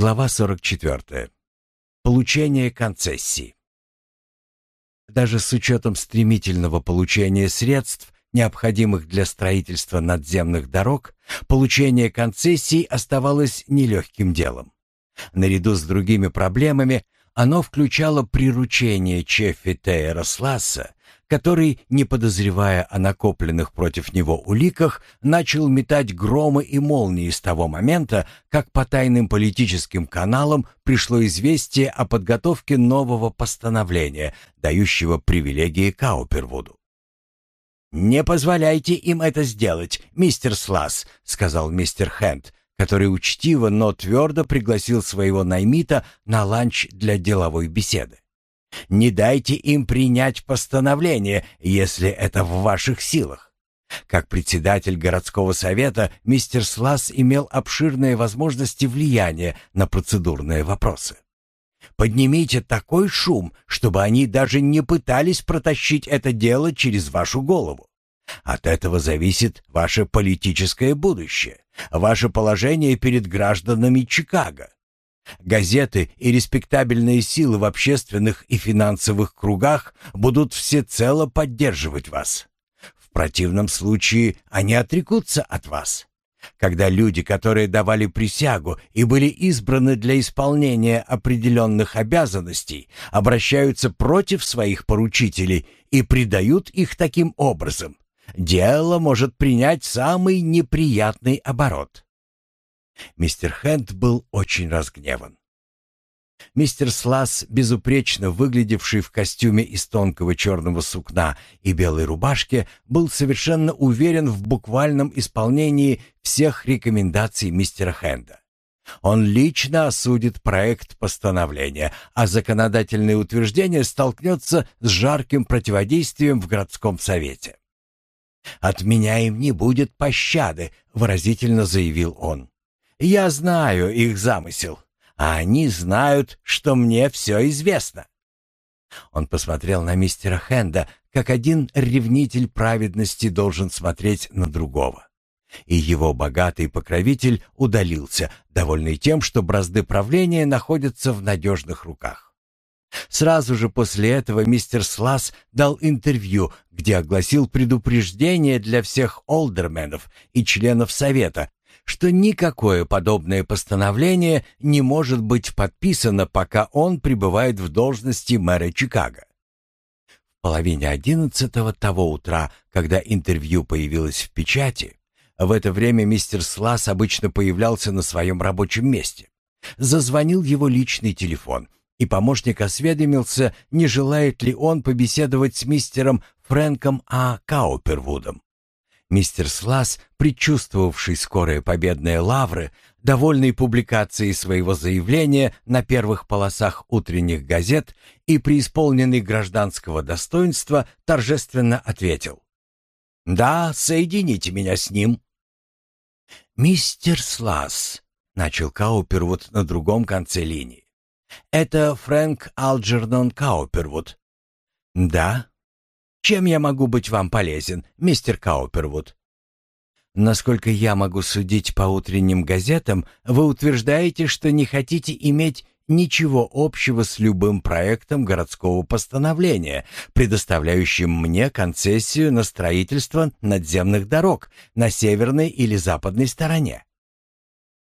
Глава 44. Получение концессии. Даже с учетом стремительного получения средств, необходимых для строительства надземных дорог, получение концессий оставалось нелегким делом. Наряду с другими проблемами оно включало приручение Чеффи Тейера Сласса который, не подозревая о накопленных против него уликах, начал метать громы и молнии с того момента, как по тайным политическим каналам пришло известие о подготовке нового постановления, дающего привилегии Каупервуду. «Не позволяйте им это сделать, мистер Слас», — сказал мистер Хэнд, который учтиво, но твердо пригласил своего наймита на ланч для деловой беседы. Не дайте им принять постановление, если это в ваших силах. Как председатель городского совета, мистер Слас имел обширные возможности влияния на процедурные вопросы. Поднимите такой шум, чтобы они даже не пытались протащить это дело через вашу голову. От этого зависит ваше политическое будущее, ваше положение перед гражданами Чикаго. Газеты и респектабельные силы в общественных и финансовых кругах будут всецело поддерживать вас. В противном случае они отрекутся от вас. Когда люди, которые давали присягу и были избраны для исполнения определенных обязанностей, обращаются против своих поручителей и предают их таким образом, дело может принять самый неприятный оборот. Мистер Хэнд был очень разгневан. Мистер Слас, безупречно выглядевший в костюме из тонкого черного сукна и белой рубашке, был совершенно уверен в буквальном исполнении всех рекомендаций мистера Хэнда. Он лично осудит проект постановления, а законодательное утверждение столкнется с жарким противодействием в городском совете. «От меня им не будет пощады», — выразительно заявил он. Я знаю их замысел, а они знают, что мне все известно». Он посмотрел на мистера Хенда, как один ревнитель праведности должен смотреть на другого. И его богатый покровитель удалился, довольный тем, что бразды правления находятся в надежных руках. Сразу же после этого мистер Слас дал интервью, где огласил предупреждение для всех олдерменов и членов Совета, что никакое подобное постановление не может быть подписано, пока он пребывает в должности мэра Чикаго. В половине одиннадцатого того утра, когда интервью появилось в печати, в это время мистер Слас обычно появлялся на своем рабочем месте. Зазвонил его личный телефон, и помощник осведомился, не желает ли он побеседовать с мистером Фрэнком А. Каупервудом. Мистер Слас, предчувствовавший скорые победные лавры, довольный публикацией своего заявления на первых полосах утренних газет и преисполненный гражданского достоинства, торжественно ответил. «Да, соедините меня с ним». «Мистер Слас», — начал Каупервуд на другом конце линии. «Это Фрэнк Алджернон Каупервуд». «Да», чем я могу быть вам полезен, мистер Каупервуд?» «Насколько я могу судить по утренним газетам, вы утверждаете, что не хотите иметь ничего общего с любым проектом городского постановления, предоставляющим мне концессию на строительство надземных дорог на северной или западной стороне.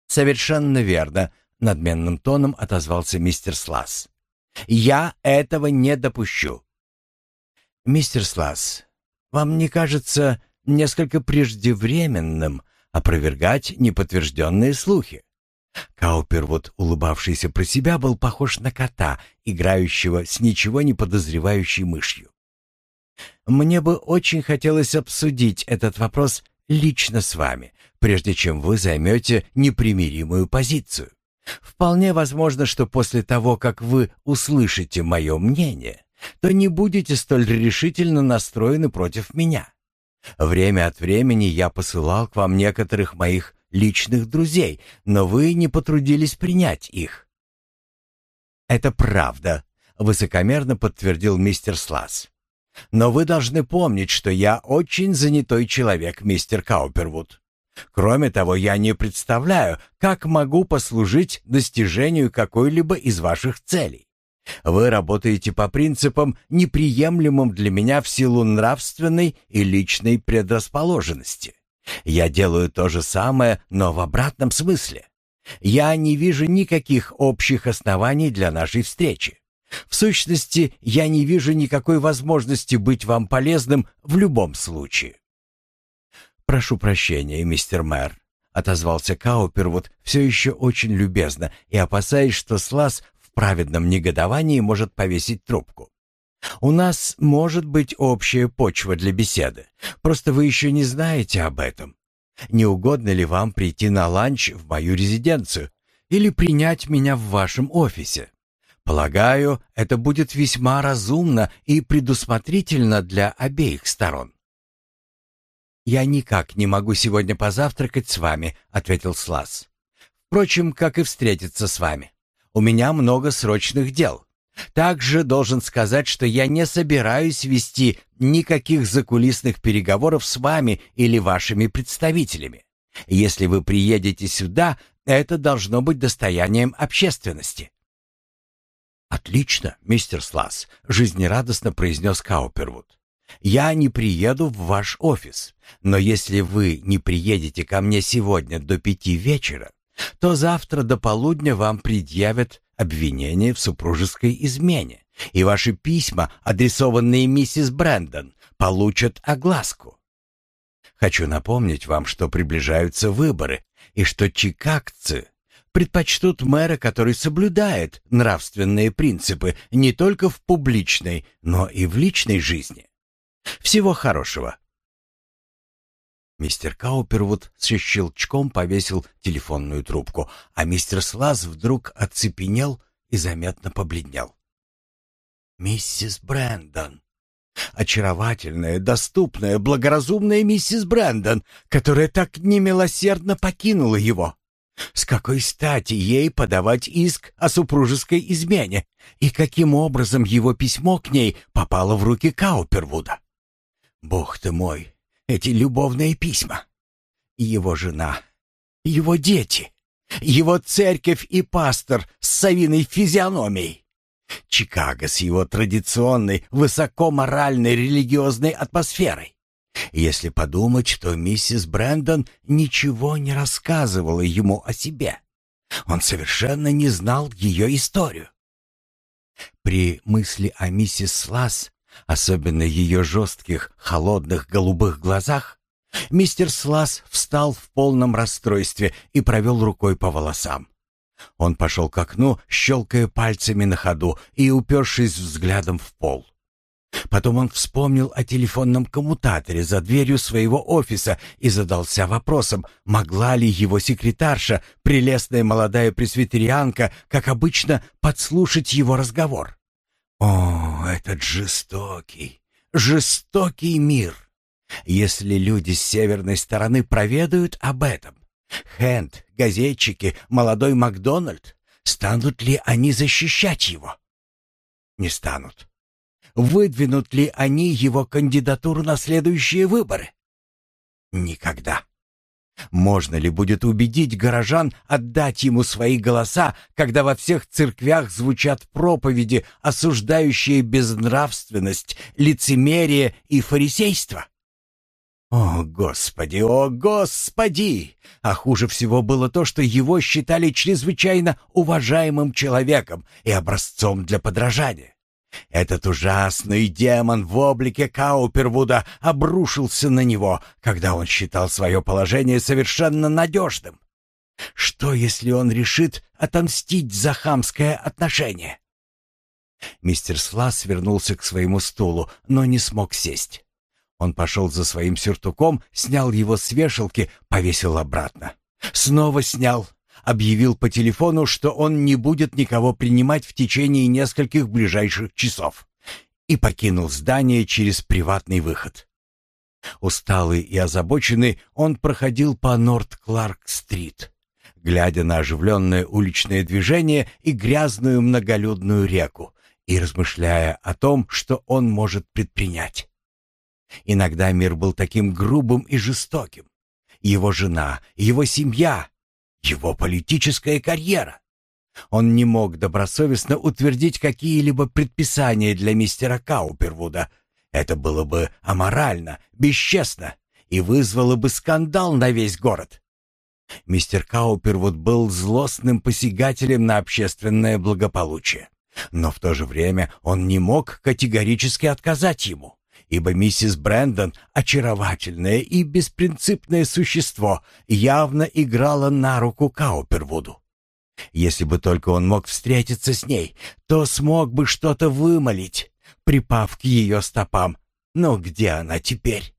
Совершенно верно, надменным тоном отозвался мистер Слас. Я этого не допущу. «Мистер Слас, вам не кажется несколько преждевременным опровергать неподтвержденные слухи?» Каупервуд, улыбавшийся про себя, был похож на кота, играющего с ничего не подозревающей мышью. «Мне бы очень хотелось обсудить этот вопрос лично с вами, прежде чем вы займете непримиримую позицию. Вполне возможно, что после того, как вы услышите мое мнение, то не будете столь решительно настроены против меня. Время от времени я посылал к вам некоторых моих личных друзей, но вы не потрудились принять их. Это правда, высокомерно подтвердил мистер Слас. Но вы должны помнить, что я очень занятой человек, мистер Каупервуд. Кроме того, я не представляю, как могу послужить достижению какой-либо из ваших целей. Вы работаете по принципам, неприемлемым для меня в силу нравственной и личной предрасположенности. Я делаю то же самое, но в обратном смысле. Я не вижу никаких общих оснований для нашей встречи. В сущности, я не вижу никакой возможности быть вам полезным в любом случае. «Прошу прощения, мистер мэр», — отозвался Каупервуд все еще очень любезно и опасаясь, что Слас в праведном негодовании может повесить трубку. «У нас может быть общая почва для беседы, просто вы еще не знаете об этом. Не угодно ли вам прийти на ланч в мою резиденцию или принять меня в вашем офисе? Полагаю, это будет весьма разумно и предусмотрительно для обеих сторон». «Я никак не могу сегодня позавтракать с вами», — ответил Слас. «Впрочем, как и встретиться с вами. У меня много срочных дел. Также должен сказать, что я не собираюсь вести никаких закулисных переговоров с вами или вашими представителями. Если вы приедете сюда, это должно быть достоянием общественности». «Отлично, мистер Слас», — жизнерадостно произнес Каупервуд. Я не приеду в ваш офис, но если вы не приедете ко мне сегодня до пяти вечера, то завтра до полудня вам предъявят обвинение в супружеской измене, и ваши письма, адресованные миссис Брэндон, получат огласку. Хочу напомнить вам, что приближаются выборы, и что чикагцы предпочтут мэра, который соблюдает нравственные принципы не только в публичной, но и в личной жизни. Всего хорошего. Мистер Каупервуд с щелчком повесил телефонную трубку, а мистер Слаз вдруг оцепенел и заметно побледнел. «Миссис Брэндон!» Очаровательная, доступная, благоразумная миссис Брэндон, которая так немилосердно покинула его. С какой стати ей подавать иск о супружеской измене? И каким образом его письмо к ней попало в руки Каупервуда? Бог ты мой, эти любовные письма. Его жена, его дети, его церковь и пастор с совиной физиономией. Чикаго с его традиционной, высокоморальной религиозной атмосферой. Если подумать, то миссис Брэндон ничего не рассказывала ему о себе. Он совершенно не знал ее историю. При мысли о миссис Сласс особенно ее жестких, холодных голубых глазах, мистер Слас встал в полном расстройстве и провел рукой по волосам. Он пошел к окну, щелкая пальцами на ходу и упершись взглядом в пол. Потом он вспомнил о телефонном коммутаторе за дверью своего офиса и задался вопросом, могла ли его секретарша, прелестная молодая пресвитерианка, как обычно, подслушать его разговор. О, этот жестокий, жестокий мир! Если люди с северной стороны проведают об этом, Хэнд, газетчики, молодой Макдональд, станут ли они защищать его? Не станут. Выдвинут ли они его кандидатуру на следующие выборы? Никогда. Можно ли будет убедить горожан отдать ему свои голоса, когда во всех церквях звучат проповеди, осуждающие безнравственность, лицемерие и фарисейство? О, Господи, о, Господи! А хуже всего было то, что его считали чрезвычайно уважаемым человеком и образцом для подражания. Этот ужасный демон в облике Каупервуда обрушился на него, когда он считал свое положение совершенно надежным. Что, если он решит отомстить за хамское отношение? Мистер Слас вернулся к своему стулу, но не смог сесть. Он пошел за своим сюртуком, снял его с вешалки, повесил обратно. Снова снял, объявил по телефону, что он не будет никого принимать в течение нескольких ближайших часов, и покинул здание через приватный выход. Усталый и озабоченный, он проходил по Норт-Кларк-стрит, глядя на оживленное уличное движение и грязную многолюдную реку, и размышляя о том, что он может предпринять. Иногда мир был таким грубым и жестоким, его жена, его семья, его политическая карьера. Он не мог добросовестно утвердить какие-либо предписания для мистера Каупервуда. Это было бы аморально, бесчестно и вызвало бы скандал на весь город. Мистер Каупервуд был злостным посягателем на общественное благополучие. Но в то же время он не мог категорически отказать ему, ибо миссис Брэндон, очаровательное и беспринципное существо, явно играла на руку Каупервуду. Если бы только он мог встретиться с ней, то смог бы что-то вымолить, припав к ее стопам. Но где она теперь?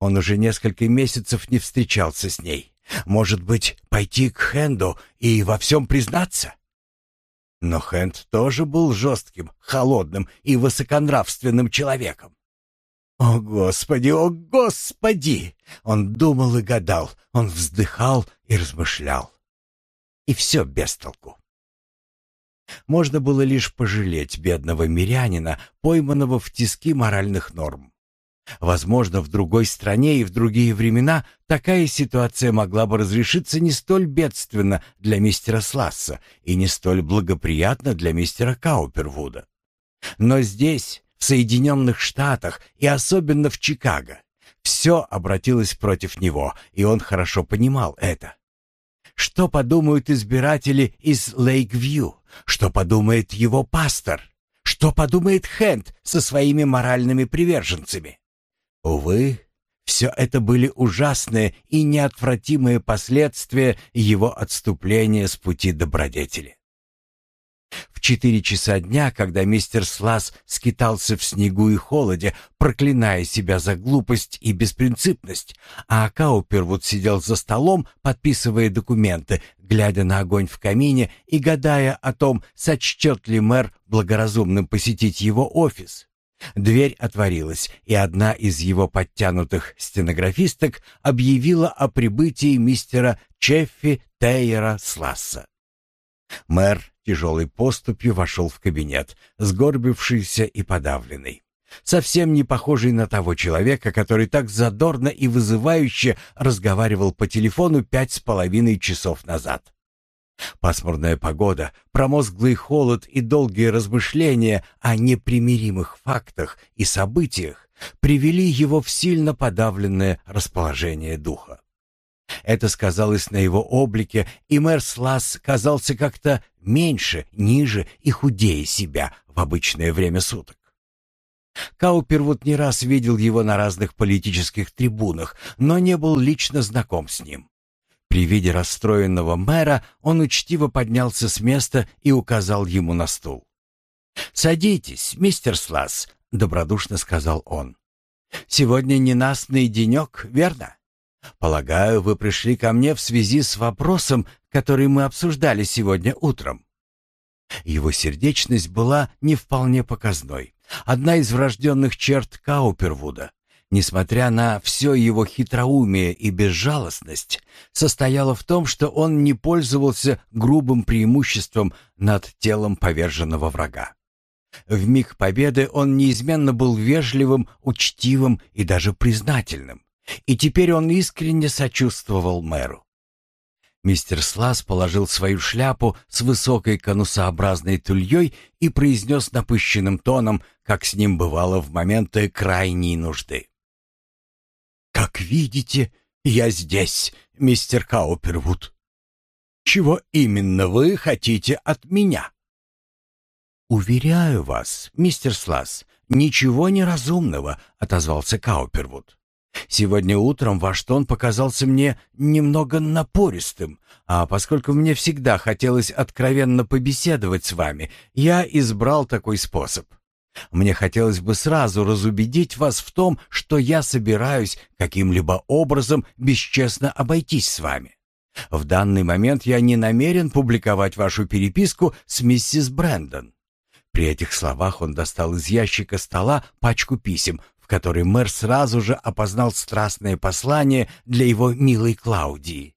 Он уже несколько месяцев не встречался с ней. Может быть, пойти к Хенду и во всем признаться? Но Хенд тоже был жестким, холодным и высоконравственным человеком. «О, Господи, о, Господи!» Он думал и гадал, он вздыхал и размышлял. И все без толку. Можно было лишь пожалеть бедного мирянина, пойманного в тиски моральных норм. Возможно, в другой стране и в другие времена такая ситуация могла бы разрешиться не столь бедственно для мистера Сласса и не столь благоприятно для мистера Каупервуда. Но здесь, в Соединенных Штатах и особенно в Чикаго, все обратилось против него, и он хорошо понимал это. Что подумают избиратели из Лейк-Вью? Что подумает его пастор? Что подумает Хэнд со своими моральными приверженцами? Увы, все это были ужасные и неотвратимые последствия его отступления с пути добродетели. В четыре часа дня, когда мистер Слас скитался в снегу и холоде, проклиная себя за глупость и беспринципность, а Каупервуд сидел за столом, подписывая документы, глядя на огонь в камине и гадая о том, сочтет ли мэр благоразумным посетить его офис, Дверь отворилась, и одна из его подтянутых стенографисток объявила о прибытии мистера Чеффи Тейера Сласса. Мэр тяжелой поступью вошел в кабинет, сгорбившийся и подавленный. Совсем не похожий на того человека, который так задорно и вызывающе разговаривал по телефону пять с половиной часов назад. Пасмурная погода, промозглый холод и долгие размышления о непримиримых фактах и событиях привели его в сильно подавленное расположение духа. Это сказалось на его облике, и мэр Слас казался как-то меньше, ниже и худее себя в обычное время суток. Каупервуд не раз видел его на разных политических трибунах, но не был лично знаком с ним. При виде расстроенного мэра он учтиво поднялся с места и указал ему на стул. «Садитесь, мистер Слас», — добродушно сказал он. «Сегодня ненастный денек, верно? Полагаю, вы пришли ко мне в связи с вопросом, который мы обсуждали сегодня утром». Его сердечность была не вполне показной. Одна из врожденных черт Каупервуда несмотря на все его хитроумие и безжалостность, состояла в том, что он не пользовался грубым преимуществом над телом поверженного врага. В миг победы он неизменно был вежливым, учтивым и даже признательным. И теперь он искренне сочувствовал мэру. Мистер Слас положил свою шляпу с высокой конусообразной тульей и произнес напыщенным тоном, как с ним бывало в моменты крайней нужды. «Как видите, я здесь, мистер Каупервуд. Чего именно вы хотите от меня?» «Уверяю вас, мистер Слас, ничего неразумного», — отозвался Каупервуд. «Сегодня утром ваш тон показался мне немного напористым, а поскольку мне всегда хотелось откровенно побеседовать с вами, я избрал такой способ. Мне хотелось бы сразу разубедить вас в том, что я собираюсь каким-либо образом бесчестно обойтись с вами. В данный момент я не намерен публиковать вашу переписку с миссис Брэндон». При этих словах он достал из ящика стола пачку писем, в которой мэр сразу же опознал страстное послание для его милой Клаудии.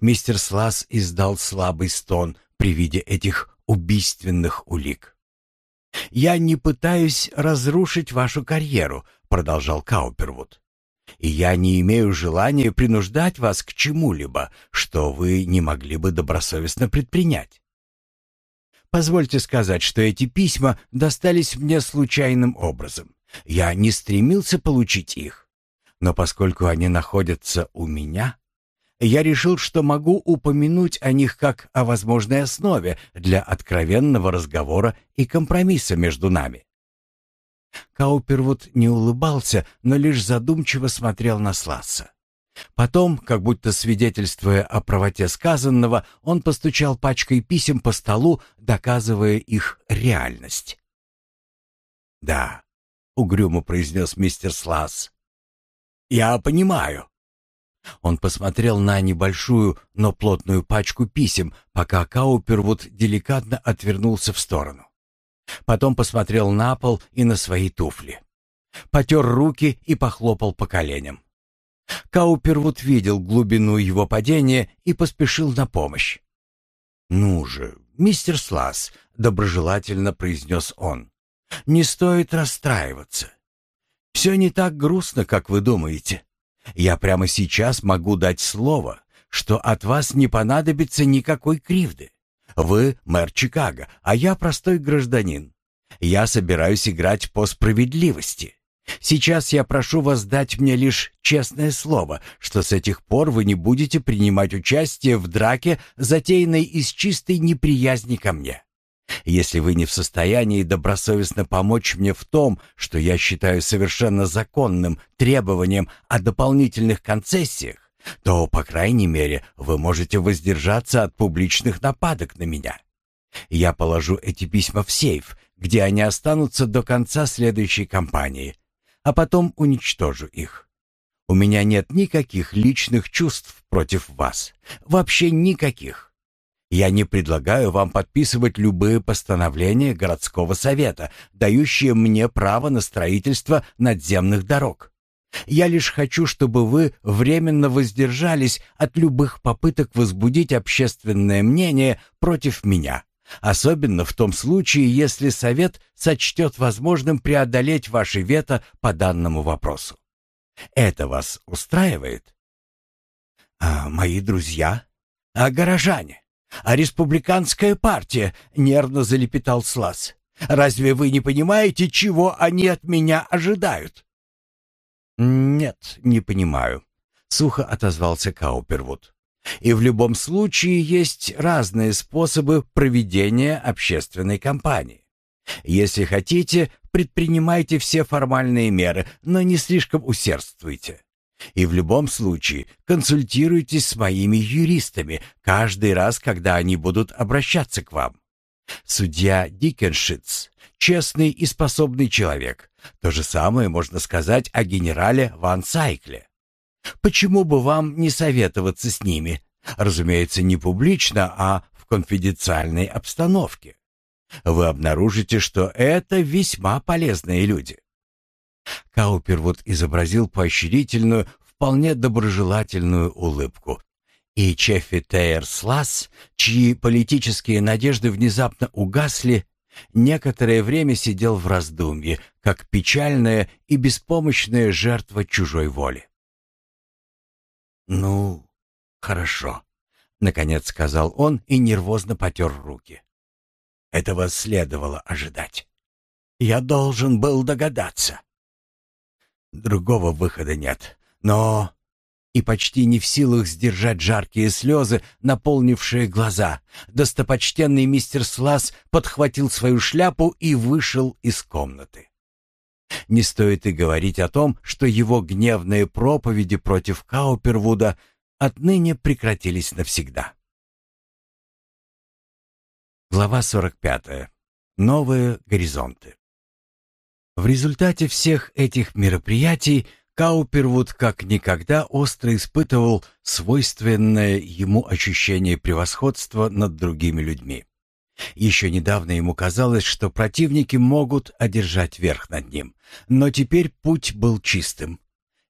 Мистер Слас издал слабый стон при виде этих убийственных улик. «Я не пытаюсь разрушить вашу карьеру», — продолжал Каупервуд. И я не имею желания принуждать вас к чему-либо, что вы не могли бы добросовестно предпринять. Позвольте сказать, что эти письма достались мне случайным образом. Я не стремился получить их. Но поскольку они находятся у меня, я решил, что могу упомянуть о них как о возможной основе для откровенного разговора и компромисса между нами. Каупервуд не улыбался, но лишь задумчиво смотрел на Сласса. Потом, как будто свидетельствуя о правоте сказанного, он постучал пачкой писем по столу, доказывая их реальность. «Да», — угрюмо произнес мистер Сласс, — «я понимаю». Он посмотрел на небольшую, но плотную пачку писем, пока Каупервуд деликатно отвернулся в сторону. Потом посмотрел на пол и на свои туфли. Потер руки и похлопал по коленям. Каупервуд видел глубину его падения и поспешил на помощь. «Ну же, мистер Слас», — доброжелательно произнес он, — «не стоит расстраиваться. Все не так грустно, как вы думаете. Я прямо сейчас могу дать слово, что от вас не понадобится никакой кривды. Вы мэр Чикаго, а я простой гражданин. Я собираюсь играть по справедливости. Сейчас я прошу вас дать мне лишь честное слово, что с этих пор вы не будете принимать участие в драке, затеянной из чистой неприязни ко мне. Если вы не в состоянии добросовестно помочь мне в том, что я считаю совершенно законным требованием о дополнительных концессиях, то, по крайней мере, вы можете воздержаться от публичных нападок на меня. Я положу эти письма в сейф, где они останутся до конца следующей кампании, а потом уничтожу их. У меня нет никаких личных чувств против вас. Вообще никаких. Я не предлагаю вам подписывать любые постановления городского совета, дающие мне право на строительство надземных дорог. Я лишь хочу, чтобы вы временно воздержались от любых попыток возбудить общественное мнение против меня, особенно в том случае, если совет сочтет возможным преодолеть ваше вето по данному вопросу. Это вас устраивает? А мои друзья? А горожане? А республиканская партия? Нервно залепетал Слас. Разве вы не понимаете, чего они от меня ожидают? «Нет, не понимаю», — сухо отозвался Каупервуд. «И в любом случае есть разные способы проведения общественной кампании. Если хотите, предпринимайте все формальные меры, но не слишком усердствуйте. И в любом случае консультируйтесь с моими юристами каждый раз, когда они будут обращаться к вам. Судья Дикеншиц — честный и способный человек. То же самое можно сказать о генерале Ван Сайкле. Почему бы вам не советоваться с ними? Разумеется, не публично, а в конфиденциальной обстановке. Вы обнаружите, что это весьма полезные люди. Каупервуд изобразил поощрительную, вполне доброжелательную улыбку, и Чеффи Тейерслас, чьи политические надежды внезапно угасли, некоторое время сидел в раздумье, как печальная и беспомощная жертва чужой воли. «Ну, хорошо», — наконец сказал он и нервозно потер руки. «Этого следовало ожидать. Я должен был догадаться. Другого выхода нет, но и почти не в силах сдержать жаркие слезы, наполнившие глаза. Достопочтенный мистер Слас подхватил свою шляпу и вышел из комнаты. Не стоит и говорить о том, что его гневные проповеди против Каупервуда отныне прекратились навсегда. Глава 45. Новые горизонты. В результате всех этих мероприятий Каупервуд как никогда остро испытывал свойственное ему ощущение превосходства над другими людьми. Еще недавно ему казалось, что противники могут одержать верх над ним, но теперь путь был чистым.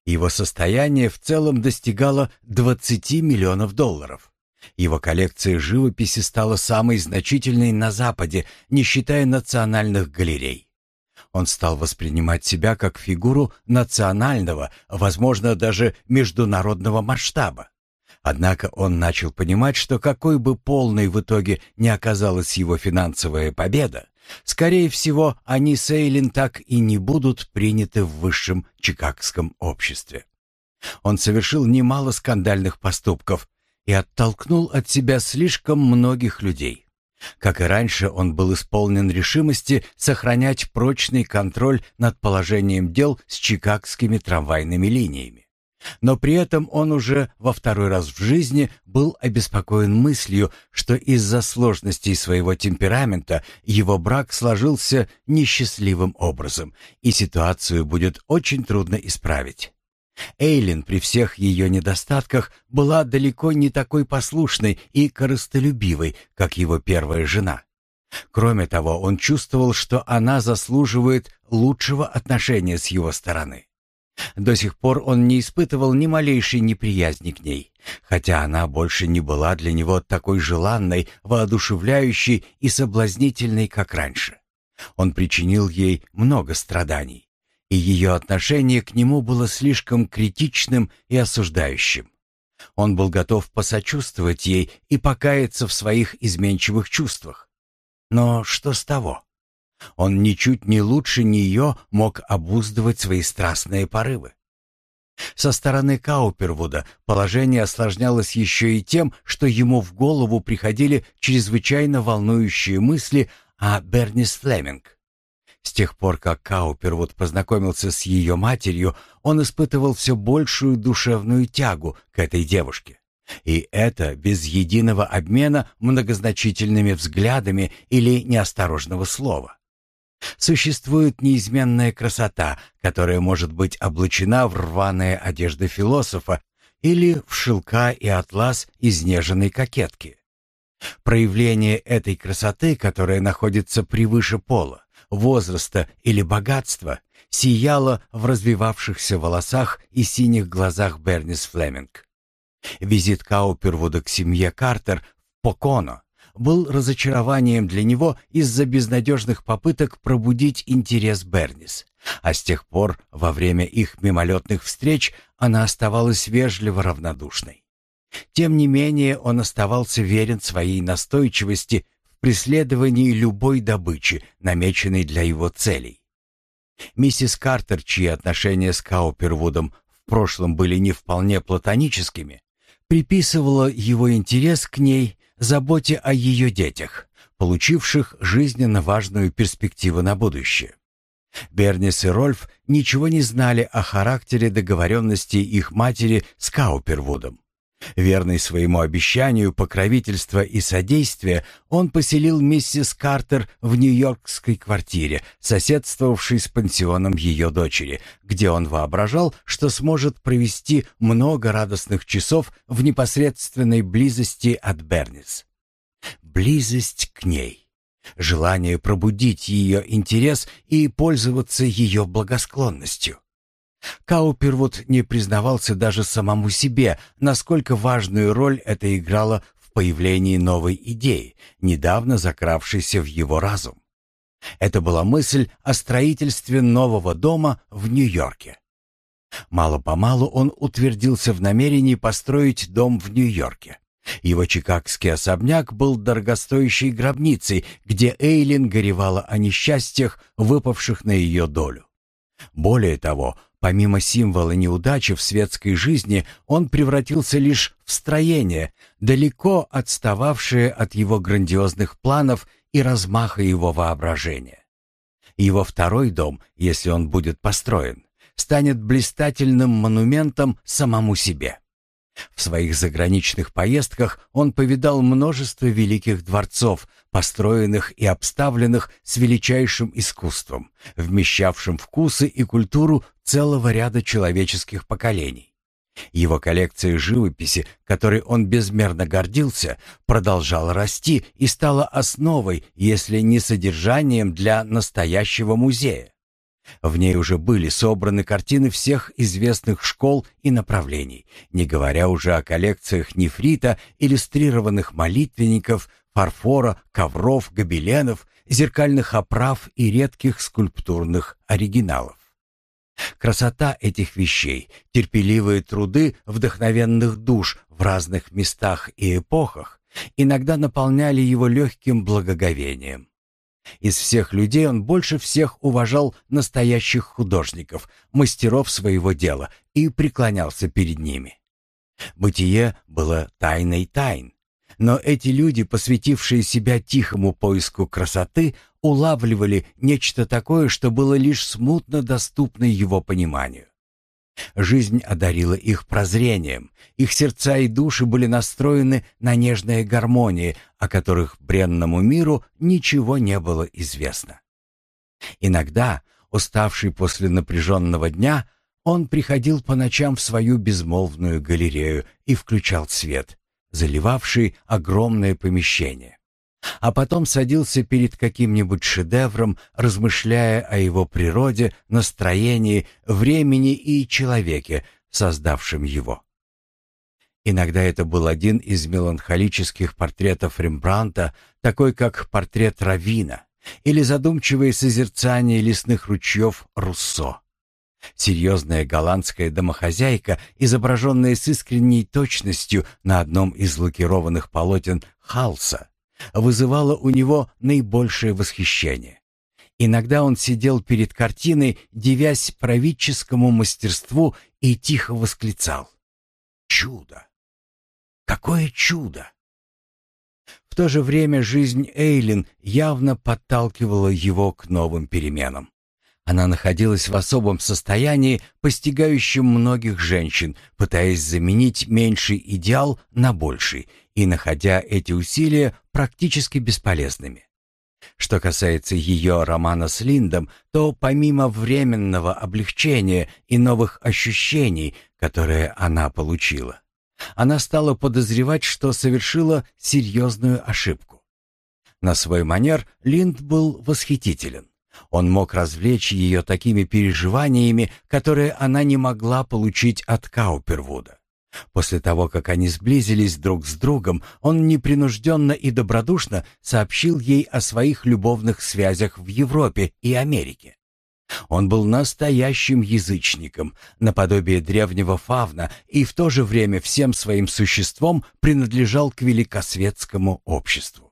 Его состояние в целом достигало 20 миллионов долларов. Его коллекция живописи стала самой значительной на Западе, не считая национальных галерей. Он стал воспринимать себя как фигуру национального, возможно, даже международного масштаба. Однако он начал понимать, что какой бы полной в итоге не оказалась его финансовая победа, скорее всего, они с Эйлин так и не будут приняты в высшем чикагском обществе. Он совершил немало скандальных поступков и оттолкнул от себя слишком многих людей. Как и раньше, он был исполнен решимости сохранять прочный контроль над положением дел с чикагскими трамвайными линиями. Но при этом он уже во второй раз в жизни был обеспокоен мыслью, что из-за сложностей своего темперамента его брак сложился несчастливым образом, и ситуацию будет очень трудно исправить. Эйлин при всех ее недостатках была далеко не такой послушной и корыстолюбивой, как его первая жена. Кроме того, он чувствовал, что она заслуживает лучшего отношения с его стороны. До сих пор он не испытывал ни малейшей неприязни к ней, хотя она больше не была для него такой желанной, воодушевляющей и соблазнительной, как раньше. Он причинил ей много страданий и ее отношение к нему было слишком критичным и осуждающим. Он был готов посочувствовать ей и покаяться в своих изменчивых чувствах. Но что с того? Он ничуть не лучше нее мог обуздывать свои страстные порывы. Со стороны Каупервуда положение осложнялось еще и тем, что ему в голову приходили чрезвычайно волнующие мысли о Бернис Флеминг. С тех пор, как Каупервуд познакомился с ее матерью, он испытывал все большую душевную тягу к этой девушке. И это без единого обмена многозначительными взглядами или неосторожного слова. Существует неизменная красота, которая может быть облачена в рваные одежды философа или в шелка и атлас изнеженной кокетки. Проявление этой красоты, которая находится превыше пола, возраста или богатства сияла в развивавшихся волосах и синих глазах Бернис Флеминг. Визит Каупервуда к семье Картер в Поконо был разочарованием для него из-за безнадежных попыток пробудить интерес Бернис. А с тех пор, во время их мимолетных встреч, она оставалась вежливо равнодушной. Тем не менее, он оставался верен своей настойчивости преследовании любой добычи, намеченной для его целей. Миссис Картер, чьи отношения с Каупервудом в прошлом были не вполне платоническими, приписывала его интерес к ней заботе о ее детях, получивших жизненно важную перспективу на будущее. Бернис и Рольф ничего не знали о характере договоренности их матери с Каупервудом. Верный своему обещанию покровительства и содействия, он поселил миссис Картер в нью-йоркской квартире, соседствовавшей с пансионом ее дочери, где он воображал, что сможет провести много радостных часов в непосредственной близости от Бернис. Близость к ней. Желание пробудить ее интерес и пользоваться ее благосклонностью. Каупервуд не признавался даже самому себе, насколько важную роль это играло в появлении новой идеи, недавно закравшейся в его разум. Это была мысль о строительстве нового дома в Нью-Йорке. Мало-помалу он утвердился в намерении построить дом в Нью-Йорке. Его чикагский особняк был дорогостоящей гробницей, где Эйлин горевала о несчастьях, выпавших на ее долю. Более того, Помимо символа неудачи в светской жизни, он превратился лишь в строение, далеко отстававшее от его грандиозных планов и размаха его воображения. Его второй дом, если он будет построен, станет блистательным монументом самому себе. В своих заграничных поездках он повидал множество великих дворцов, построенных и обставленных с величайшим искусством, вмещавшим вкусы и культуру целого ряда человеческих поколений. Его коллекция живописи, которой он безмерно гордился, продолжала расти и стала основой, если не содержанием для настоящего музея. В ней уже были собраны картины всех известных школ и направлений, не говоря уже о коллекциях нефрита, иллюстрированных молитвенников, фарфора, ковров, гобеленов, зеркальных оправ и редких скульптурных оригиналов. Красота этих вещей, терпеливые труды вдохновенных душ в разных местах и эпохах иногда наполняли его легким благоговением. Из всех людей он больше всех уважал настоящих художников, мастеров своего дела и преклонялся перед ними. Бытие было тайной тайн, но эти люди, посвятившие себя тихому поиску красоты, улавливали нечто такое, что было лишь смутно доступно его пониманию. Жизнь одарила их прозрением, их сердца и души были настроены на нежные гармонии, о которых бренному миру ничего не было известно. Иногда, уставший после напряженного дня, он приходил по ночам в свою безмолвную галерею и включал свет, заливавший огромное помещение. А потом садился перед каким-нибудь шедевром, размышляя о его природе, настроении, времени и человеке, создавшем его. Иногда это был один из меланхолических портретов Рембрандта, такой как портрет Равина, или задумчивое созерцание лесных ручьев Руссо. Серьезная голландская домохозяйка, изображенная с искренней точностью на одном из лакированных полотен Халса, вызывала у него наибольшее восхищение. Иногда он сидел перед картиной, дивясь правительскому мастерству и тихо восклицал. «Чудо! Какое чудо!» В то же время жизнь Эйлин явно подталкивала его к новым переменам. Она находилась в особом состоянии, постигающем многих женщин, пытаясь заменить меньший идеал на больший и находя эти усилия практически бесполезными. Что касается ее романа с Линдом, то помимо временного облегчения и новых ощущений, которые она получила, она стала подозревать, что совершила серьезную ошибку. На свой манер Линд был восхитителен. Он мог развлечь ее такими переживаниями, которые она не могла получить от Каупервуда. После того, как они сблизились друг с другом, он непринужденно и добродушно сообщил ей о своих любовных связях в Европе и Америке. Он был настоящим язычником, наподобие древнего фавна, и в то же время всем своим существом принадлежал к великосветскому обществу.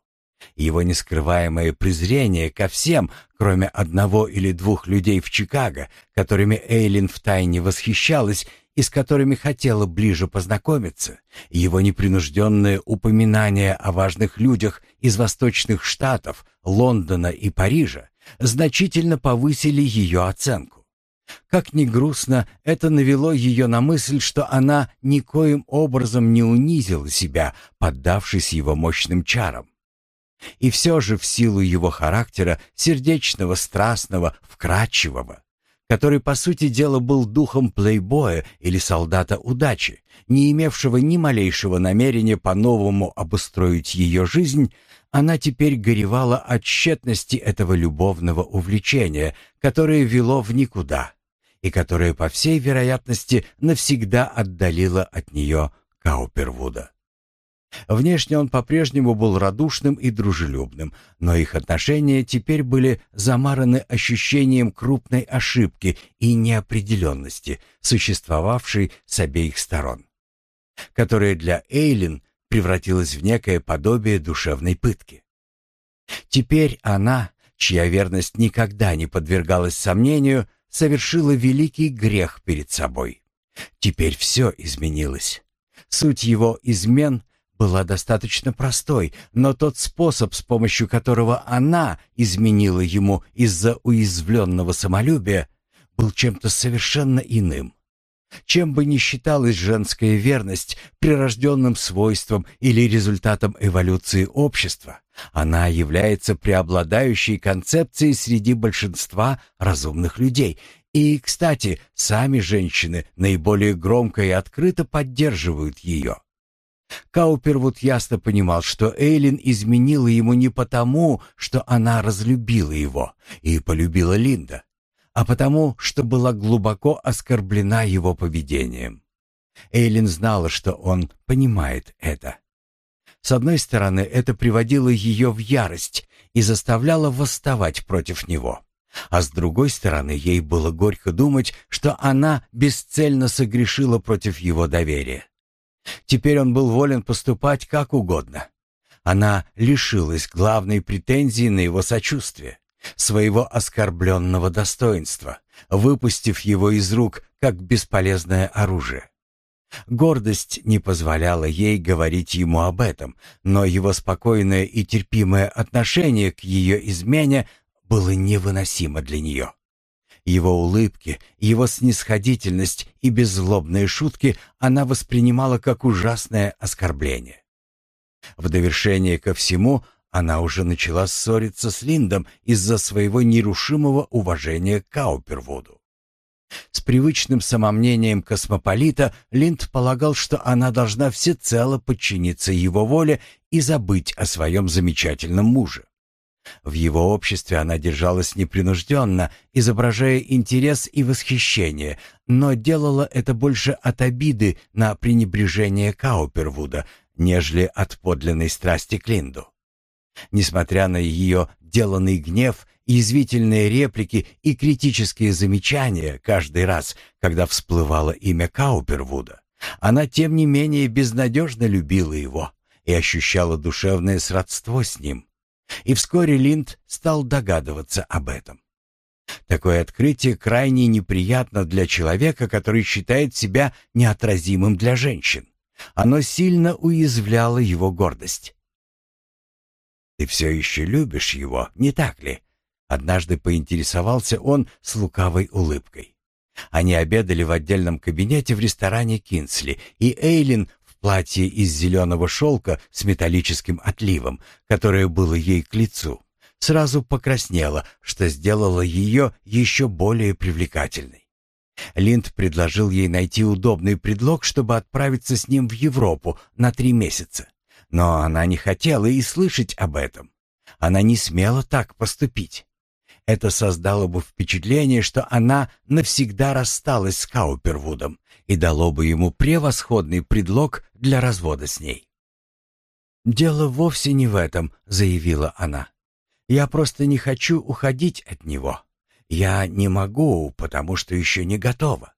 Его нескрываемое презрение ко всем, кроме одного или двух людей в Чикаго, которыми Эйлин втайне восхищалась и с которыми хотела ближе познакомиться, его непринужденное упоминание о важных людях из восточных штатов, Лондона и Парижа, значительно повысили ее оценку. Как ни грустно, это навело ее на мысль, что она никоим образом не унизила себя, поддавшись его мощным чарам. И все же в силу его характера, сердечного, страстного, вкрадчивого, который, по сути дела, был духом плейбоя или солдата удачи, не имевшего ни малейшего намерения по-новому обустроить ее жизнь, она теперь горевала от тщетности этого любовного увлечения, которое вело в никуда и которое, по всей вероятности, навсегда отдалило от нее Каупервуда. Внешне он по-прежнему был радушным и дружелюбным, но их отношения теперь были замараны ощущением крупной ошибки и неопределенности, существовавшей с обеих сторон, которая для Эйлин превратилась в некое подобие душевной пытки. Теперь она, чья верность никогда не подвергалась сомнению, совершила великий грех перед собой. Теперь все изменилось. Суть его измен — была достаточно простой, но тот способ, с помощью которого она изменила ему из-за уязвленного самолюбия, был чем-то совершенно иным. Чем бы ни считалась женская верность прирожденным свойством или результатом эволюции общества, она является преобладающей концепцией среди большинства разумных людей. И, кстати, сами женщины наиболее громко и открыто поддерживают ее. Каупервуд ясно понимал, что Эйлин изменила ему не потому, что она разлюбила его и полюбила Линда, а потому, что была глубоко оскорблена его поведением. Эйлин знала, что он понимает это. С одной стороны, это приводило ее в ярость и заставляло восставать против него. А с другой стороны, ей было горько думать, что она бесцельно согрешила против его доверия. Теперь он был волен поступать как угодно. Она лишилась главной претензии на его сочувствие, своего оскорбленного достоинства, выпустив его из рук как бесполезное оружие. Гордость не позволяла ей говорить ему об этом, но его спокойное и терпимое отношение к ее измене было невыносимо для нее. Его улыбки, его снисходительность и беззлобные шутки она воспринимала как ужасное оскорбление. В довершение ко всему она уже начала ссориться с Линдом из-за своего нерушимого уважения к Каупервуду. С привычным самомнением космополита Линд полагал, что она должна всецело подчиниться его воле и забыть о своем замечательном муже. В его обществе она держалась непринужденно, изображая интерес и восхищение, но делала это больше от обиды на пренебрежение Каупервуда, нежели от подлинной страсти к Линду. Несмотря на ее деланный гнев, язвительные реплики и критические замечания каждый раз, когда всплывало имя Каупервуда, она, тем не менее, безнадежно любила его и ощущала душевное сродство с ним. И вскоре Линд стал догадываться об этом. Такое открытие крайне неприятно для человека, который считает себя неотразимым для женщин. Оно сильно уязвляло его гордость. «Ты все еще любишь его, не так ли?» Однажды поинтересовался он с лукавой улыбкой. Они обедали в отдельном кабинете в ресторане Кинсли, и Эйлин платье из зеленого шелка с металлическим отливом, которое было ей к лицу, сразу покраснела, что сделало ее еще более привлекательной. Линд предложил ей найти удобный предлог, чтобы отправиться с ним в Европу на три месяца. Но она не хотела и слышать об этом. Она не смела так поступить. Это создало бы впечатление, что она навсегда рассталась с Каупервудом и дало бы ему превосходный предлог для развода с ней. «Дело вовсе не в этом», — заявила она. «Я просто не хочу уходить от него. Я не могу, потому что еще не готова.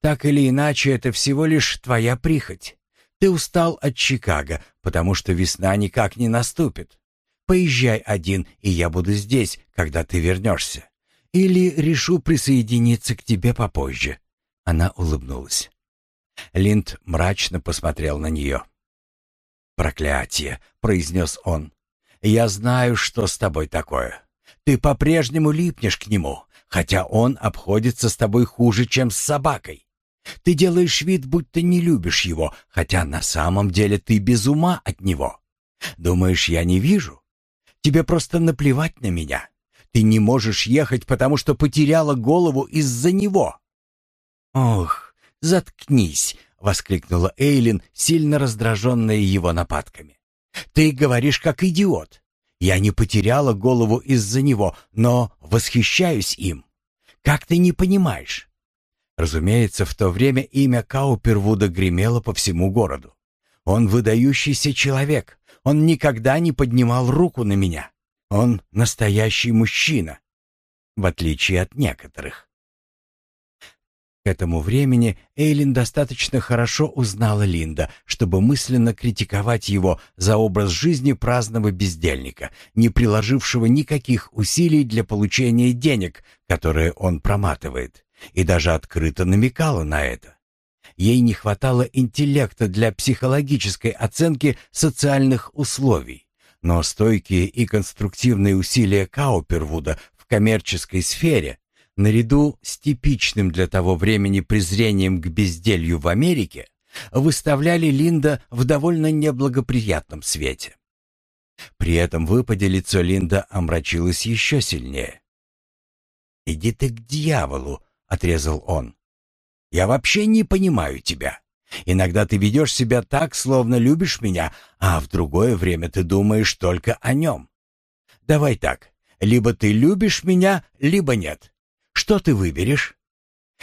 Так или иначе, это всего лишь твоя прихоть. Ты устал от Чикаго, потому что весна никак не наступит. Поезжай один, и я буду здесь, когда ты вернешься. Или решу присоединиться к тебе попозже». Она улыбнулась. Линд мрачно посмотрел на нее. «Проклятие!» — произнес он. «Я знаю, что с тобой такое. Ты по-прежнему липнешь к нему, хотя он обходится с тобой хуже, чем с собакой. Ты делаешь вид, будто не любишь его, хотя на самом деле ты без ума от него. Думаешь, я не вижу? Тебе просто наплевать на меня. Ты не можешь ехать, потому что потеряла голову из-за него». «Ох, заткнись!» — воскликнула Эйлин, сильно раздраженная его нападками. «Ты говоришь как идиот. Я не потеряла голову из-за него, но восхищаюсь им. Как ты не понимаешь? Разумеется, в то время имя Каупервуда гремело по всему городу. Он выдающийся человек. Он никогда не поднимал руку на меня. Он настоящий мужчина, в отличие от некоторых. К этому времени Эйлин достаточно хорошо узнала Линда, чтобы мысленно критиковать его за образ жизни праздного бездельника, не приложившего никаких усилий для получения денег, которые он проматывает, и даже открыто намекала на это. Ей не хватало интеллекта для психологической оценки социальных условий, но стойкие и конструктивные усилия Каупервуда в коммерческой сфере наряду с типичным для того времени презрением к безделью в Америке, выставляли Линда в довольно неблагоприятном свете. При этом выпаде лицо Линда омрачилось еще сильнее. «Иди ты к дьяволу!» — отрезал он. «Я вообще не понимаю тебя. Иногда ты ведешь себя так, словно любишь меня, а в другое время ты думаешь только о нем. Давай так, либо ты любишь меня, либо нет. Что ты выберешь?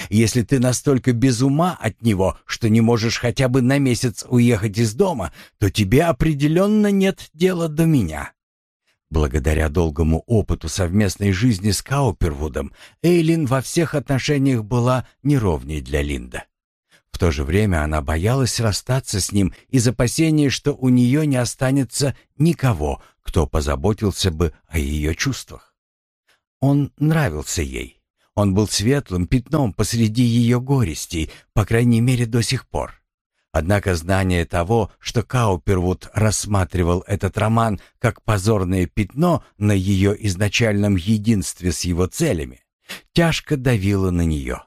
Если ты настолько без ума от него, что не можешь хотя бы на месяц уехать из дома, то тебе определенно нет дела до меня. Благодаря долгому опыту совместной жизни с Каупервудом, Эйлин во всех отношениях была неровней для Линда. В то же время она боялась расстаться с ним из опасения, что у нее не останется никого, кто позаботился бы о ее чувствах. Он нравился ей. Он был светлым пятном посреди ее горестей, по крайней мере, до сих пор. Однако знание того, что Каупервуд рассматривал этот роман как позорное пятно на ее изначальном единстве с его целями, тяжко давило на нее.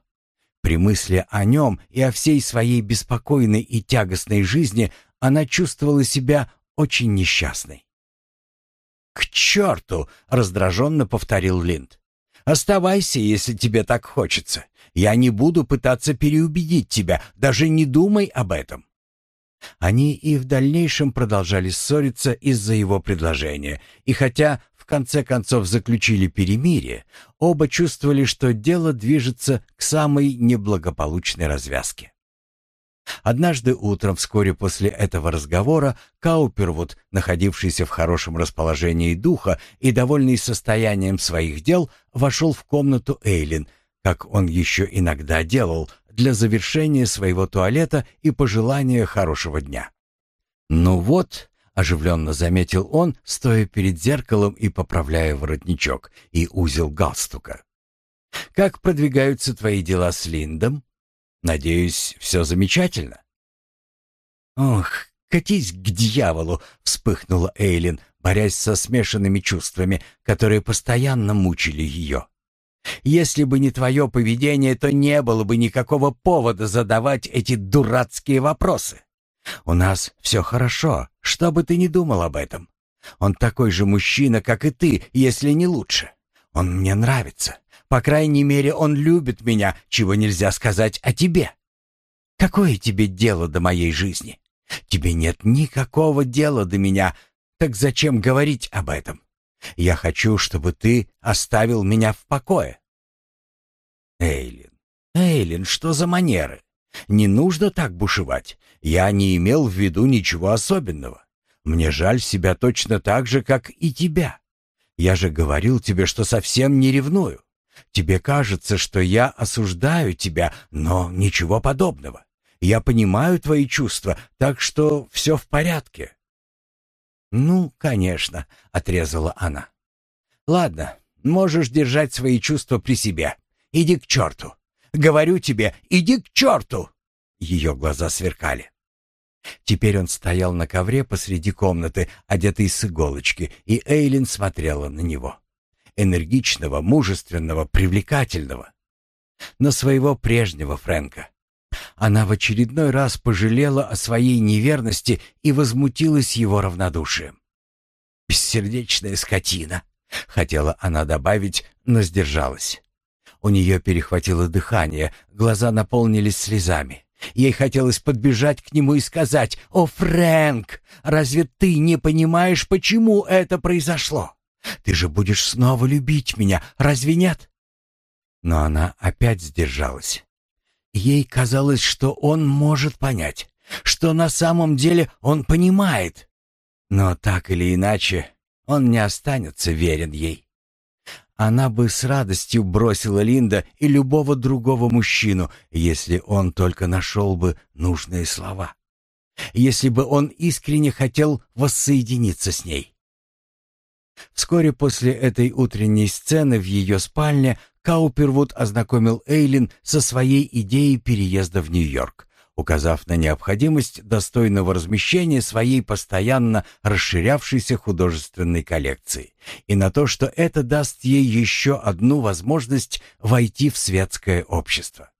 При мысли о нем и о всей своей беспокойной и тягостной жизни она чувствовала себя очень несчастной. «К черту!» — раздраженно повторил Линд. «Оставайся, если тебе так хочется. Я не буду пытаться переубедить тебя, даже не думай об этом». Они и в дальнейшем продолжали ссориться из-за его предложения, и хотя в конце концов заключили перемирие, оба чувствовали, что дело движется к самой неблагополучной развязке. Однажды утром, вскоре после этого разговора, Каупервуд, находившийся в хорошем расположении духа и довольный состоянием своих дел, вошел в комнату Эйлин, как он еще иногда делал, для завершения своего туалета и пожелания хорошего дня. «Ну вот», — оживленно заметил он, стоя перед зеркалом и поправляя воротничок и узел галстука. «Как продвигаются твои дела с Линдом? Надеюсь, все замечательно?» «Ох, катись к дьяволу!» — вспыхнула Эйлин, борясь со смешанными чувствами, которые постоянно мучили ее. Если бы не твое поведение, то не было бы никакого повода задавать эти дурацкие вопросы. У нас все хорошо, что бы ты ни думал об этом. Он такой же мужчина, как и ты, если не лучше. Он мне нравится. По крайней мере, он любит меня, чего нельзя сказать о тебе. Какое тебе дело до моей жизни? Тебе нет никакого дела до меня, так зачем говорить об этом? Я хочу, чтобы ты оставил меня в покое. Эйлин, Эйлин, что за манеры? Не нужно так бушевать. Я не имел в виду ничего особенного. Мне жаль себя точно так же, как и тебя. Я же говорил тебе, что совсем не ревную. Тебе кажется, что я осуждаю тебя, но ничего подобного. Я понимаю твои чувства, так что все в порядке. «Ну, конечно», — отрезала она. «Ладно, можешь держать свои чувства при себе. Иди к черту. Говорю тебе, иди к черту!» Ее глаза сверкали. Теперь он стоял на ковре посреди комнаты, одетый с иголочки, и Эйлин смотрела на него. Энергичного, мужественного, привлекательного. На своего прежнего Фрэнка. Она в очередной раз пожалела о своей неверности и возмутилась его равнодушием. «Бессердечная скотина!» — хотела она добавить, но сдержалась. У нее перехватило дыхание, глаза наполнились слезами. Ей хотелось подбежать к нему и сказать, «О, Фрэнк, разве ты не понимаешь, почему это произошло? Ты же будешь снова любить меня, разве нет?» Но она опять сдержалась. Ей казалось, что он может понять, что на самом деле он понимает. Но так или иначе, он не останется верен ей. Она бы с радостью бросила Линда и любого другого мужчину, если он только нашел бы нужные слова. Если бы он искренне хотел воссоединиться с ней. Вскоре после этой утренней сцены в ее спальне Каупервуд ознакомил Эйлин со своей идеей переезда в Нью-Йорк, указав на необходимость достойного размещения своей постоянно расширявшейся художественной коллекции и на то, что это даст ей еще одну возможность войти в светское общество.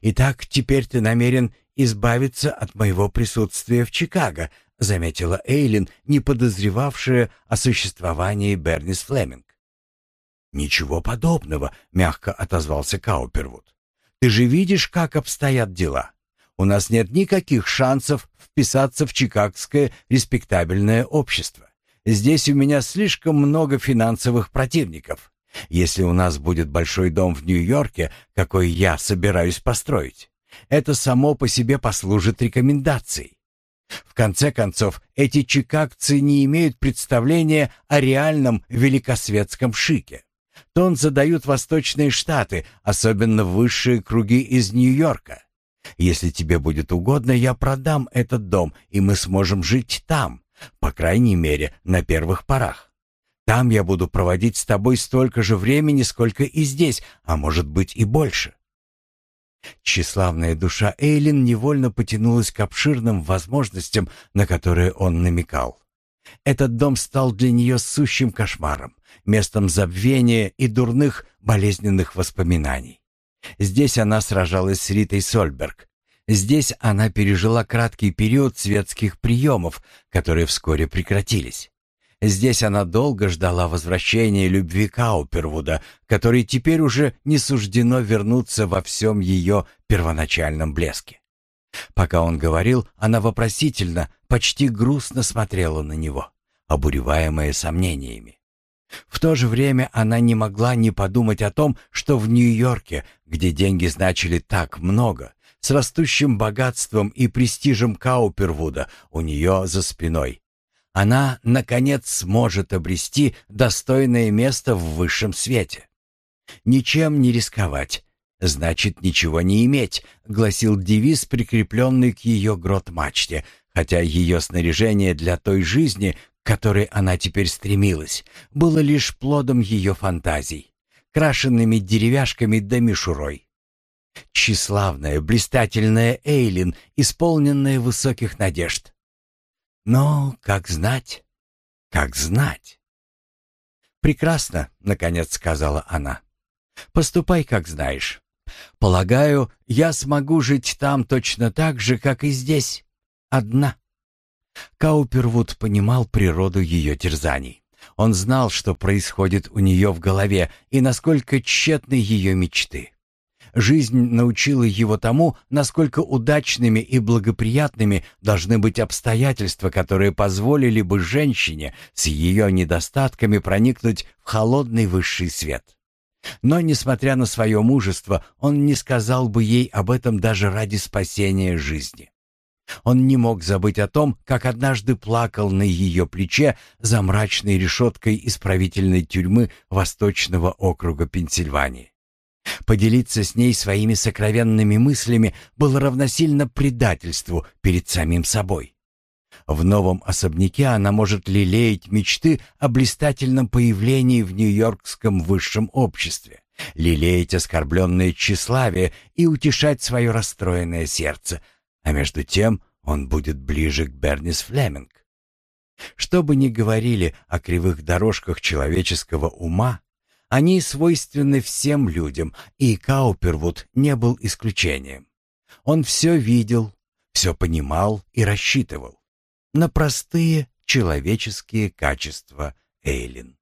«Итак, теперь ты намерен избавиться от моего присутствия в Чикаго», заметила Эйлин, не подозревавшая о существовании Бернис Флеминг. «Ничего подобного», — мягко отозвался Каупервуд. «Ты же видишь, как обстоят дела. У нас нет никаких шансов вписаться в чикагское респектабельное общество. Здесь у меня слишком много финансовых противников. Если у нас будет большой дом в Нью-Йорке, какой я собираюсь построить, это само по себе послужит рекомендацией. В конце концов, эти чикагцы не имеют представления о реальном великосветском шике. Тон задают восточные штаты, особенно высшие круги из Нью-Йорка. Если тебе будет угодно, я продам этот дом, и мы сможем жить там, по крайней мере, на первых порах. Там я буду проводить с тобой столько же времени, сколько и здесь, а может быть и больше. Тщеславная душа Эйлин невольно потянулась к обширным возможностям, на которые он намекал. Этот дом стал для нее сущим кошмаром, местом забвения и дурных болезненных воспоминаний. Здесь она сражалась с Ритой Сольберг. Здесь она пережила краткий период светских приемов, которые вскоре прекратились. Здесь она долго ждала возвращения любви Каупервуда, которой теперь уже не суждено вернуться во всем ее первоначальном блеске. Пока он говорил, она вопросительно, почти грустно смотрела на него, обуреваемая сомнениями. В то же время она не могла не подумать о том, что в Нью-Йорке, где деньги значили так много, с растущим богатством и престижем Каупервуда у нее за спиной, она, наконец, сможет обрести достойное место в высшем свете. «Ничем не рисковать, значит ничего не иметь», — гласил девиз, прикрепленный к ее грот-мачте, хотя ее снаряжение для той жизни, к которой она теперь стремилась, было лишь плодом ее фантазий, крашенными деревяшками да мишурой. Тщеславная, блистательная Эйлин, исполненная высоких надежд. Но как знать? Как знать? Прекрасно, наконец сказала она. Поступай, как знаешь. Полагаю, я смогу жить там точно так же, как и здесь, одна. Каупервуд понимал природу ее терзаний. Он знал, что происходит у нее в голове и насколько тщетны ее мечты. Жизнь научила его тому, насколько удачными и благоприятными должны быть обстоятельства, которые позволили бы женщине с ее недостатками проникнуть в холодный высший свет. Но, несмотря на свое мужество, он не сказал бы ей об этом даже ради спасения жизни. Он не мог забыть о том, как однажды плакал на ее плече за мрачной решеткой исправительной тюрьмы Восточного округа Пенсильвании. Поделиться с ней своими сокровенными мыслями было равносильно предательству перед самим собой. В новом особняке она может лелеять мечты о блистательном появлении в нью-йоркском высшем обществе, лелеять оскорбленное тщеславие и утешать свое расстроенное сердце, а между тем он будет ближе к Бернис Флеминг. Что бы ни говорили о кривых дорожках человеческого ума, они свойственны всем людям, и Каупервуд не был исключением. Он все видел, все понимал и рассчитывал на простые человеческие качества Эйлин.